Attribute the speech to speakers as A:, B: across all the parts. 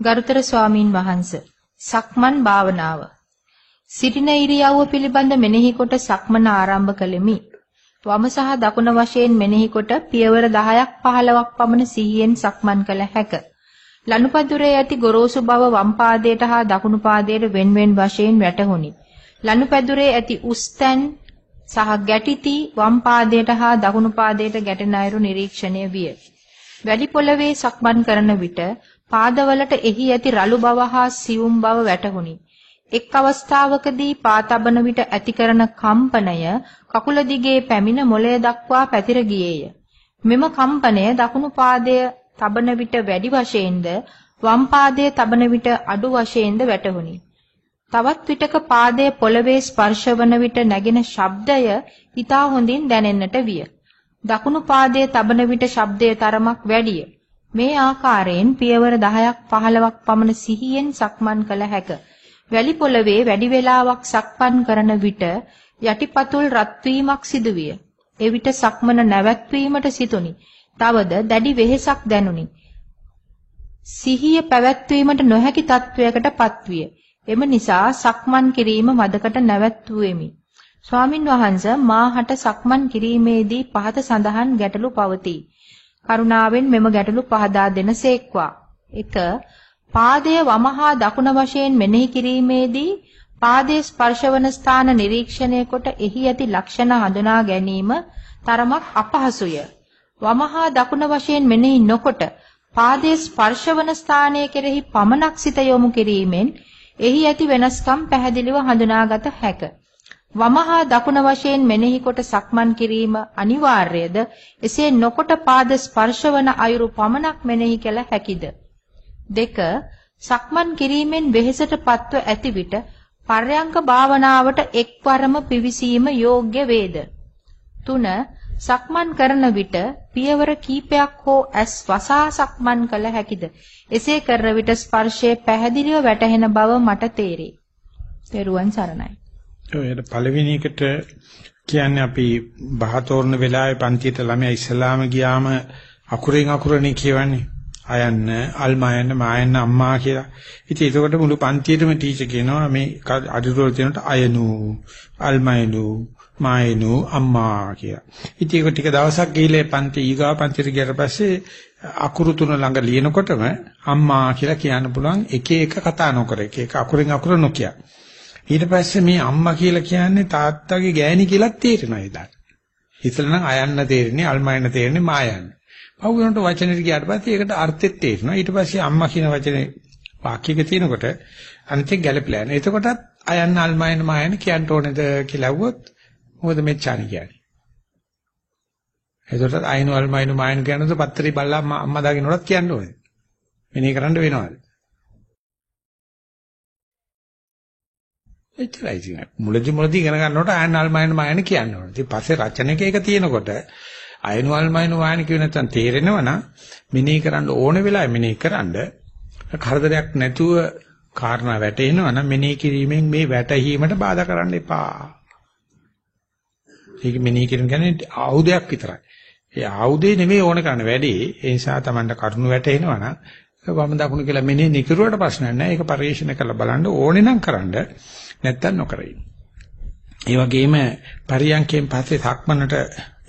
A: ගරුතර ස්වාමින් වහන්සේ සක්මන් භාවනාව සිටින ඉරියව්ව පිළිබඳ මෙනෙහි කොට සක්මන ආරම්භ කළෙමි. වම සහ දකුණ වශයෙන් මෙනෙහි කොට පියවර 10ක් 15ක් පමණ සිහියෙන් සක්මන් කළ හැක. ලනුපදුරේ ඇති ගොරෝසු බව වම් පාදයට හා දකුණු පාදයට wen wen වශයෙන් වැටහුණි. ලනුපැදුරේ ඇති උස්තැන් සහ ගැටිති වම් පාදයට හා දකුණු පාදයට ගැටෙන අයුරු නිරීක්ෂණය විය. වැඩි පොළවේ සක්මන් කරන විට පාදවලට එහි ඇති රළු බව හා සියුම් බව වැටහුණි. එක් අවස්ථාවකදී පා තබන විට ඇති කරන කම්පනය කකුල දිගේ පැමිණ මොළය දක්වා පැතිර ගියේය. මෙම කම්පනය දකුණු පාදය තබන විට වැඩි වශයෙන්ද වම් පාදයේ තබන විට අඩු වශයෙන්ද වැටහුණි. තවත් විටක පාදයේ පොළවේ ස්පර්ශවන විට නැගෙන ශබ්දය ඊටා හොඳින් දැනෙන්නට විය. දකුණු පාදයේ තබන විට ශබ්දයේ තරමක් වැඩිය. මේ ආකාරයෙන් පියවර 10ක් 15ක් පමණ සිහියෙන් සක්මන් කළ හැක. වැලි පොළවේ වැඩි වේලාවක් සක්මන් කරන විට යටිපතුල් රත් වීමක් සිදුවිය. එවිට සක්මන නැවැත්වීමට සිටුනි. තවද දැඩි වෙහෙසක් දැනුනි. සිහිය පැවැත්වීමට නොහැකි තත්වයකට පත්විය. එම නිසා සක්මන් කිරීම මදකට නැවැත්වුවෙමි. ස්වාමින් වහන්සේ මාහට සක්මන් කිරීමේදී පහත සඳහන් ගැටලු පවතී. කරුණාවෙන් මෙම ගැටලු පහදා දෙනසේක්වා. 1. පාදයේ වමහා දකුණ වශයෙන් මෙනෙහි කිරීමේදී පාදයේ ස්පර්ශවන ස්ථාන නිරීක්ෂණය කොට එහි ඇති ලක්ෂණ හඳුනා ගැනීම තරමක් අපහසුය. වමහා දකුණ වශයෙන් මෙනෙහි නොකොට පාදයේ ස්පර්ශවන ස්ථානය කෙරෙහි පමණක් සිත යොමු කිරීමෙන් එහි ඇති වෙනස්කම් පැහැදිලිව හඳුනාගත හැක. වමහා දකුණ වශයෙන් මෙනෙහි කොට සක්මන් කිරීම අනිවාර්යද? එසේ නොකොට පාද ස්පර්ශවන අයුරු පමණක් මෙනෙහි කළ හැකිද? 2. සක්මන් කිරීමෙන් වෙහෙසට පත්ව ඇති විට පර්යංක භාවනාවට එක්වරම පිවිසීම යෝග්‍ය වේද? 3. සක්මන් කරන විට පියවර කීපයක් හෝ ඇස් වසා සක්මන් කළ හැකිද? එසේ කරන විට ස්පර්ශයේ පැහැදිලිව වැටහෙන බව මට තේරේ. තෙරුවන් සරණයි.
B: ඔය පළවෙනි එකට කියන්නේ අපි බහතෝරන වෙලාවේ පන්තියට ළමයා ඉස්ලාම ගියාම අකුරෙන් අකුරනේ කියවන්නේ. අයන්න, අල්මායන්න, මායන්න අම්මා කියලා. ඉතින් ඒකට මුළු පන්තියේම ටීචර් කියනවා මේ අඩුරෝල් තියෙනට අයනු, අල්මායනු, මායනු අම්මා කියලා. ඉතින් ඒක ටික දවසක් ගිහිල්ලා පන්ති ඊගා පන්තිට ගියට පස්සේ අකුරු තුන ළඟ ලියනකොටම අම්මා කියලා කියන්න පුළුවන් එක එක කතා නොකර එක එක අකුරෙන් අකුර නොකිය. ඊට පස්සේ මේ අම්මා කියලා කියන්නේ තාත්තගේ ගෑණි කියලා තේරෙනවා ඉතින්. ඉතල නම් අයන්න තේරෙන්නේ අල්මයන්න තේරෙන්නේ මායන්න. පහු වෙනකොට වචනෙට ගියාට පස්සේ ඒකට අර්ථෙත් තේරෙනවා. ඊට පස්සේ අම්මා කියන වචනේ වාක්‍යයක තියෙනකොට අනිත් එක ගැළපෙලා යනවා. එතකොටත් අයන්න අල්මයන්න මායන්න කියන්න ඕනේද කියලා අහුවොත් මොකද මෙච්චානි කියන්නේ. එතකොට අයිනු අල්මයිනු මායනු කියනද පත්තරේ බල්ලා අම්මා දාගෙනවත් කියන්න ඕනේ. මෙනේ කරන්න වෙනවද? එච්චරයි ඉතින්. මුලදි මුලදි ඉගෙන ගන්නකොට අයන අල්මයිනු මායනු කියන්න ඕනේ. ඉතින් පස්සේ රචනයක එක තියෙනකොට අයනු අල්මයිනු මායනු කියව නැත්නම් තේරෙනවනම් මෙනේ කරන්න ඕන වෙලාවෙ මෙනේ කරන්න කරදරයක් නැතුව කාරණා වැටෙනවනම් මෙනේ කිරීමෙන් මේ වැටහීමට බාධා කරන්න එපා. ඒක මෙනෙහි කිරීම කියන්නේ ආයුධයක් විතරයි. ඒ ආයුධේ නෙමෙයි ඕන කරන වැඩේ. ඒ නිසා Tamanට කරුණු වැටෙනවා නම් වම දකුණු කියලා මෙනෙහි නිකරුවට ප්‍රශ්නයක් නැහැ. ඒක පරිශීලනය කරලා බලන්න ඕනේ නම් කරන්න. නැත්තම් නොකරයි. ඒ වගේම පරියන්කෙන් පස්සේ සක්මනට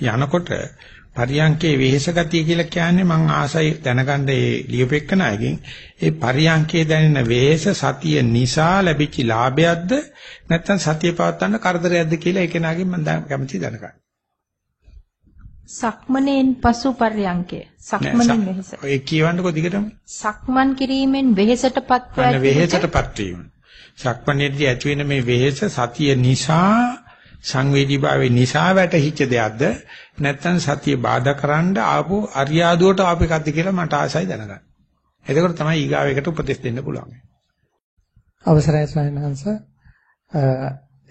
B: යනකොට පරියංකේ වෙහෙස ගතිය කියලා කියන්නේ මම ආසයි දැනගන්න ඒ ලියුපෙක්කන අයගෙන් ඒ පරියංකේ දැනෙන වෙහෙස සතිය නිසා ලැබිච්ච ලාභයක්ද නැත්නම් සතිය පවත්වන්න කරදරයක්ද කියලා ඒ කෙනාගෙන් මම කැමති දැනගන්න.
A: සක්මණෙන් පසු පරියංකය. සක්මණෙන් වෙහෙස.
B: ඒ කියවන්නකෝ දිගටම.
A: සක්මන් කිරීමෙන් වෙහෙසටපත්
B: වෙහෙසටපත් වීම. සක්මණේදී ඇති වෙන මේ වෙහෙස සතිය නිසා සංවේදීභාවය නිසා වැටහිච්ච දෙයක්ද නැත්නම් සතිය බාධා කරන්න ආපු අරියාදුවට ආපු එකක්ද කියලා මට ආසයි දැනගන්න. එතකොට තමයි ඊගාවෙකට උපදෙස් දෙන්න පුළුවන්.
C: අවසරයි ස්වාමීන්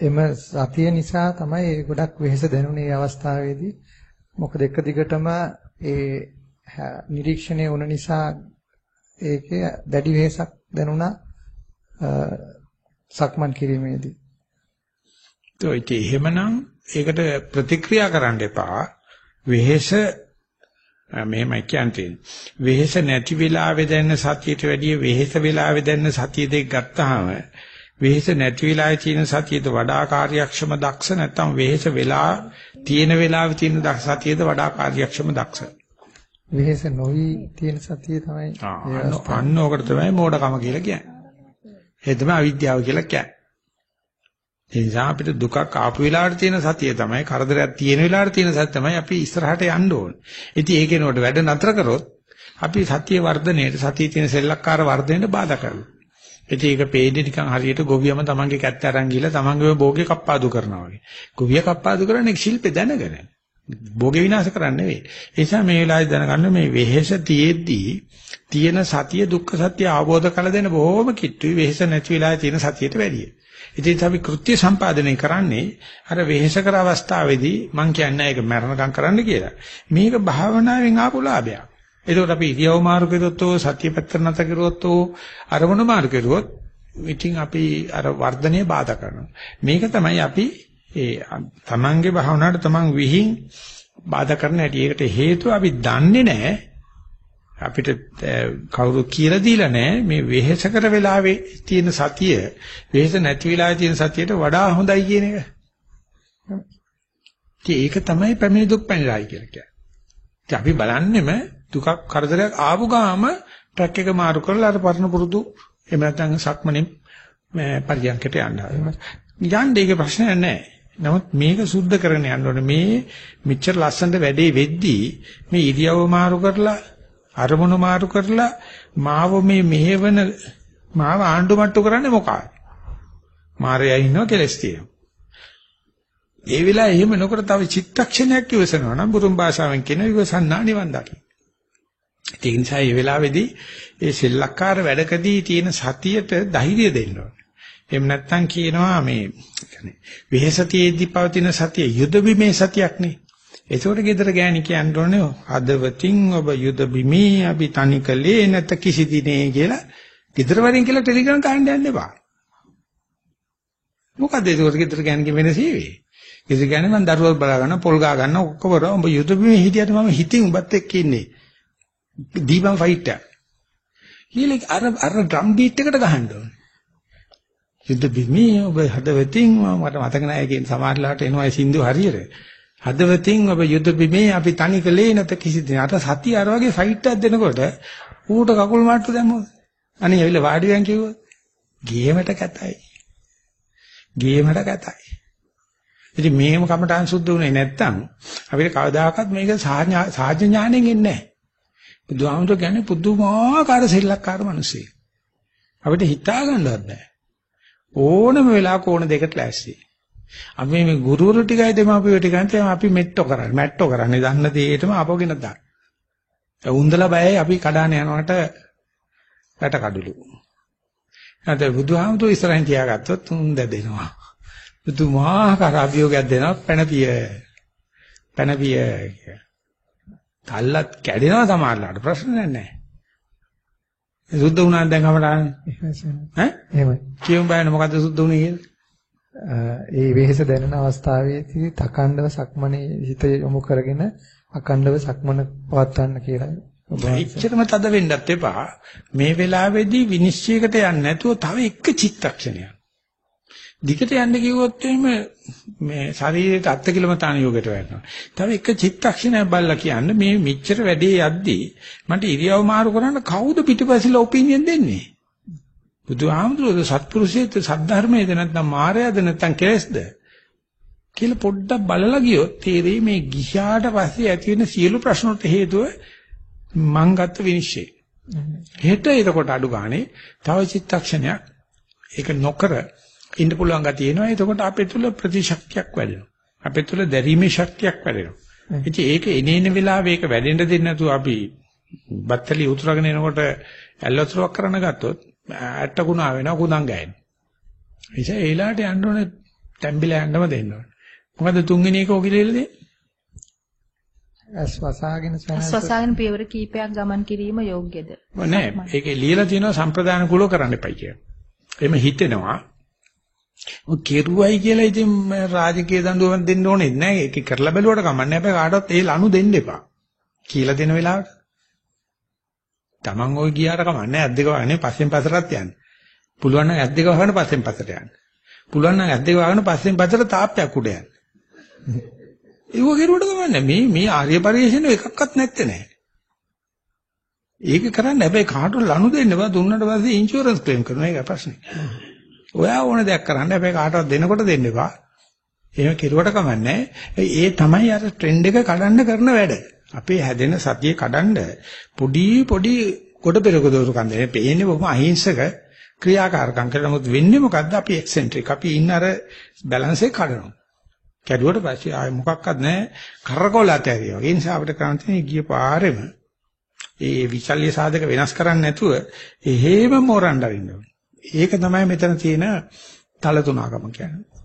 C: එම සතිය නිසා තමයි ගොඩක් වෙහෙස දැනුනේ අවස්ථාවේදී. මොකද එක දිගටම ඒ නිරීක්ෂණය වුණ නිසා ඒකේ දැඩි වෙහෙසක් දැනුණා සක්මන් කිරීමේදී.
B: તો එහෙමනම් ඒකට ප්‍රතික්‍රියා කරන්න එපා. වෙහෙස මෙහෙමයි කියන්නේ. වෙහෙස නැති වෙලාවේ දැනෙන සතියට වැඩිය වෙහෙස වෙලාවේ දැනෙන සතිය දෙක ගත්තාම වෙහෙස නැති වෙලාවේ තියෙන සතියට වඩා කාර්යක්ෂම දක්ෂ නැත්නම් වෙහෙස වෙලා තියෙන වෙලාවේ තියෙන සතියද වඩා කාර්යක්ෂම දක්ෂ.
C: වෙහෙස නොවි තියෙන සතිය තමයි
B: අන්න ඕකට තමයි මෝඩකම කියලා කියන්නේ. ඒ තමයි අවිද්‍යාව කියලා කියන්නේ. ඒ නිසා අපිට දුකක් ආපු වෙලාවට තියෙන සතිය තමයි කරදරයක් තියෙන වෙලාවට තියෙන සතිය තමයි අපි ඉස්සරහට යන්න ඕනේ. ඉතින් ඒකේනකොට වැඩ නතර කරොත් අපි සතිය වර්ධනයේට සතියේ තියෙන සෙල්ලක්කාර වර්ධනයට බාධා කරනවා. ඉතින් ඒක පේන්නේ නිකන් හරියට ගොවියම තමන්ගේ කැත්ත අරන් ගිහලා තමන්ගේම භෝගේ කප්පාදු කරනවා වගේ. ගොවිය කප්පාදු කරන්නේ ශිල්පේ දැනගෙන. භෝගේ විනාශ කරන්නේ නෙවෙයි. ඒ නිසා මේ වෙලාවේ දැනගන්න මේ වෙහෙස තියේදී තියෙන සතිය දුක්ඛ සත්‍ය අවබෝධ කළ දෙන බොහොම කිට්ටුයි වෙහෙස නැති වෙලාවේ තියෙන සතියට වැඩියි. ඉතින් අපි කෘත්‍ය සම්පාදනය කරන්නේ අර වෙහෙසකර අවස්ථාවේදී මං කියන්නේ ඒක මරණකම් කරන්න කියලා. මේක භාවනාවෙන් ආපු ලාභයක්. ඒකෝට අපි ඉරියව් මාරු කරොත් සත්‍ය පැත්තට නැත කරොත් අරමුණ මාරු කරුවොත් ඉතින් අපි අර වර්ධනය බාධා කරනවා. මේක තමයි අපි ඒ තමන්ගේ භාවනාවට තමන් විහිං බාධා කරන හැටි. ඒකට හේතුව අපි දන්නේ නැහැ. අපිට කවුරු කියලා දීලා නැහැ මේ වෙහෙස කර වෙලාවේ තියෙන සතිය වෙහෙස නැති වෙලාවේ තියෙන සතියට වඩා හොඳයි කියන එක. ඒක තමයි පැමිණි දුක් පැනිරයි කියලා කියන්නේ. අපි බලන්නෙම දුකක් කරදරයක් ආපු ගාම ට්‍රක් එක මාරු කරලා අර පරණ පුරුදු එහෙම නැත්නම් සක්මනේ පරියන්කට යන්න. යන්නේ ඒක ප්‍රශ්නයක් නැහැ. නමුත් මේක සුද්ධ කරගෙන යන්න ඕනේ. මේ මෙච්චර ලස්සනට වැඩේ වෙද්දී මේ ඉරියව්ව මාරු කරලා අරමුණු මාරු කරලා මාව මේ මෙහෙවන මාව ආණ්ඩු මට්ටු කරන්නේ මොකක්ද? මාරයා ඉන්නව කෙලස් තියෙනවා. ඒ වෙලාවේ එහෙම නොකර තව චිත්තක්ෂණයක් ඉවසනවා නම් බුරුම් භාෂාවෙන් කියන ඉවසන්නා නිවන් දකින්න. ඒ නිසා මේ වෙලාවේදී ඒ සෙල්ලක්කාර වැඩකදී තියෙන සතියට ධෛර්යය දෙන්න ඕනේ. එහෙම නැත්නම් කියනවා මේ يعني වෙහෙසතියෙද්දී පවතින සතිය යුද බිමේ සතියක් නේ. ඒකෝට ගෙදර ගෑණි කියන්න ඕනේ හදවතින් ඔබ යුද බිමේ අපි තනිකලේ නැත කිසි දිනේ කියලා ගෙදර වරින් කියලා ටෙලිග්‍රෑම් කාණ්ඩ යන්න එපා. මොකද ඒකෝට ගෙදර ගෑණිගේ වෙන සීවේ. ගෙදර ගෑණි මම දරුවෝ බලා ගන්න පොල් ගා ගන්න ඔක්කොම ඔබ යුද බිමේ හිටියට මම හිතින් උඹත් එක්ක ඉන්නේ. දීපම් ෆයිට් එක. ඊළඟ අර අර ඩ්‍රම් බීට් එකට ගහන්න ඕනේ. යුද බිමේ ඔබ හදවතින් මට මතක නැහැ කියන සමහරලාට එනවා සින්දු හරියට. හදවතින් ඔබ යුද බිමේ අපි තනි කලේ නැත කිසි දිනකට සතිය අර වගේ ෆයිට් එකක් දෙනකොට ඌට කකුල් මාට්ටු දැම්මොත් අනේ ඇවිල්ලා වාඩි වෙන් කිව්වොත් ගේමට කැතයි ගේමට කැතයි ඉතින් මේම කමටහන් සුද්ධ වුණේ නැත්තම් අපිට කවදාකවත් මේක සාජ්‍ය ඥාණයෙන් එන්නේ නැහැ බුදුහාමුදුර කියන්නේ පුදුමාකාර සෙල්ලක්කාර මිනිස්සෙක් අපිට හිතා ගන්නවත් බෑ ඕනම වෙලාවක ඕන දෙකට ලෑස්ති අපි මේ ගුරුවරු ටිකයි දෙමාපියෝ ටිකයි අපි මෙට්ටෝ කරන්නේ. මැට්ටෝ කරන්නේ. දන්න දෙයටම අපෝගෙන දාන්න. උන්දලා බයයි අපි කඩාන යනවට රට කඩලු. නැත්නම් බුදුහාමුදුරු ඉස්සරහින් තියාගත්තොත් උන් දෙදෙනවා. බුදුමාහකාර අභියෝගයක් දෙනවා පැනපිය. පැනපිය. තල්ලත් කැඩෙනවා සමහරලාට ප්‍රශ්න නැහැ. සුද්ධ වුණාද දැන් කමටහන්? ඈ? එහෙමයි. කියමු බෑනේ මොකද්ද සුද්ධ වුණේ කියලා?
C: ඒ වෙහෙස දැනෙන අවස්ථාවේදී තකණ්ඩව සක්මනේ හිත යොමු කරගෙන අකණ්ඩව සක්මන පවත්වන්න කියලා.
B: එච්චරම තද වෙන්නත් එපා. මේ වෙලාවේදී විනිශ්චයකට යන්නේ නැතුව තව එක චිත්තක්ෂණයක්. දිගට යන්න කිව්වොත් එහෙම මේ ශරීරයට අත්ති කිලමතාන යෝගයට වැටෙනවා. තව එක චිත්තක්ෂණයක් බලලා කියන්න මේ මෙච්චර වැඩේ යද්දී මට ඉරියව් මාරු කරන්න කවුද පිටිපස්සෙලා ඔපිනියන් දෙන්නේ? බුදුහාමුදුරුවෝ සත්පුරුෂයේද සද්ධර්මයේද නැත්නම් මායයද නැත්නම් කෙලෙස්ද කියලා පොඩ්ඩක් බලලා ගියොත් තේරෙයි මේ ගිහාට පස්සේ ඇති වෙන සියලු ප්‍රශ්න වලට හේතුව මං ගත්ත විනිශ්චය. හෙට එතකොට අඩු ගානේ තව චිත්තක්ෂණයක් ඒක නොකර ඉන්න පුළුවන් ගතිය එනවා. එතකොට අපේ තුල ප්‍රතිශක්තියක් වැඩෙනවා. අපේ තුල දැරීමේ ශක්තියක් වැඩෙනවා. ඉතින් ඒක එනේන වෙලාවෙ ඒක වැඩෙන්න දෙන්නේ නැතුව අපි බත්තලි උතුරගෙන එනකොට ඇල්ලතුරක් කරන්න ගත්තොත් ඇට්ට කුණා වෙනවා කුණන් ගෑන. එيشා ඒලාට යන්න ඕනේ තැම්බිලා යන්නම දෙන්න ඕනේ. මොකද තුන්වෙනි එක ඔගිලෙල දෙන්නේ?
C: අස්වසාගෙන
A: අස්වසාගෙන පියවර කීපයක් ගමන් කිරීම යෝග්‍යද?
B: නෑ. ඒකේ ලියලා තියෙනවා සම්ප්‍රදාන කුල කරන්න එපයි කියලා. එහෙම හිතෙනවා. ඔය කෙරුවයි කියලා ඉතින් රාජකීය දඬුවම් දෙන්න ඕනේ නෑ. ඒක කරලා බැලුවට කමන්නේ නැහැ. කාටවත් ඒ ලනු දෙන්න එපා. කියලා දෙන වෙලාවට. Taman ওই ගියාට කමන්නේ ඇද්දක වහන්නේ පස්සෙන් පස්සටත් යන්න. පුළුවන් නම් ඇද්දක වහගෙන පස්සෙන් පස්සට යන්න. පුළුවන් නම් ඇද්දක වහගෙන පස්සෙන් පස්සට තාප්පයක් උඩ යන්න. ඒව කෙරුවට කමන්නේ මේ මේ ආර්ය පරිශ්‍රණ එකක්වත් නැත්තේ නෑ. ඒක කරන්න හැබැයි කාටවත් ලනු දෙන්න බෑ දුන්නට පස්සේ ඉන්ෂුරන්ස් ක්ලේම් කරනවා ඒක ප්‍රශ්නේ. ඔයා ඕන දෙයක් කරන්න හැබැයි කාටවත් දෙනකොට දෙන්න එපා. එහෙම කෙරුවට කමන්නේ ඒ තමයි අර ට්‍රෙන්ඩ් එක කඩන්න කරන වැඩ. අපේ හැදෙන සතිය කඩන්න පොඩි පොඩි කොට පෙරක දෝරුකම් දෙන්නේ. පේන්නේ බොහොම අහිංසක ක්‍රියාකාරකම් කරලා නමුත් වෙන්නේ මොකද්ද අපි එක්සෙන්ට්‍රික්. අපි ඉන්න අර බැලන්ස් එක කඩනවා. කැඩුවට පස්සේ ආයෙ මොකක්වත් නැහැ කරකවල ඇතරියා. ඒ නිසා අපිට කරන්න තියෙන්නේ ගිය පාරෙම ඒ විචල්්‍ය සාධක වෙනස් කරන්නේ නැතුව එහෙම මොරණ්ඩ වෙන්න ඕනේ. ඒක තමයි මෙතන තියෙන තල තුනකම කියන්නේ.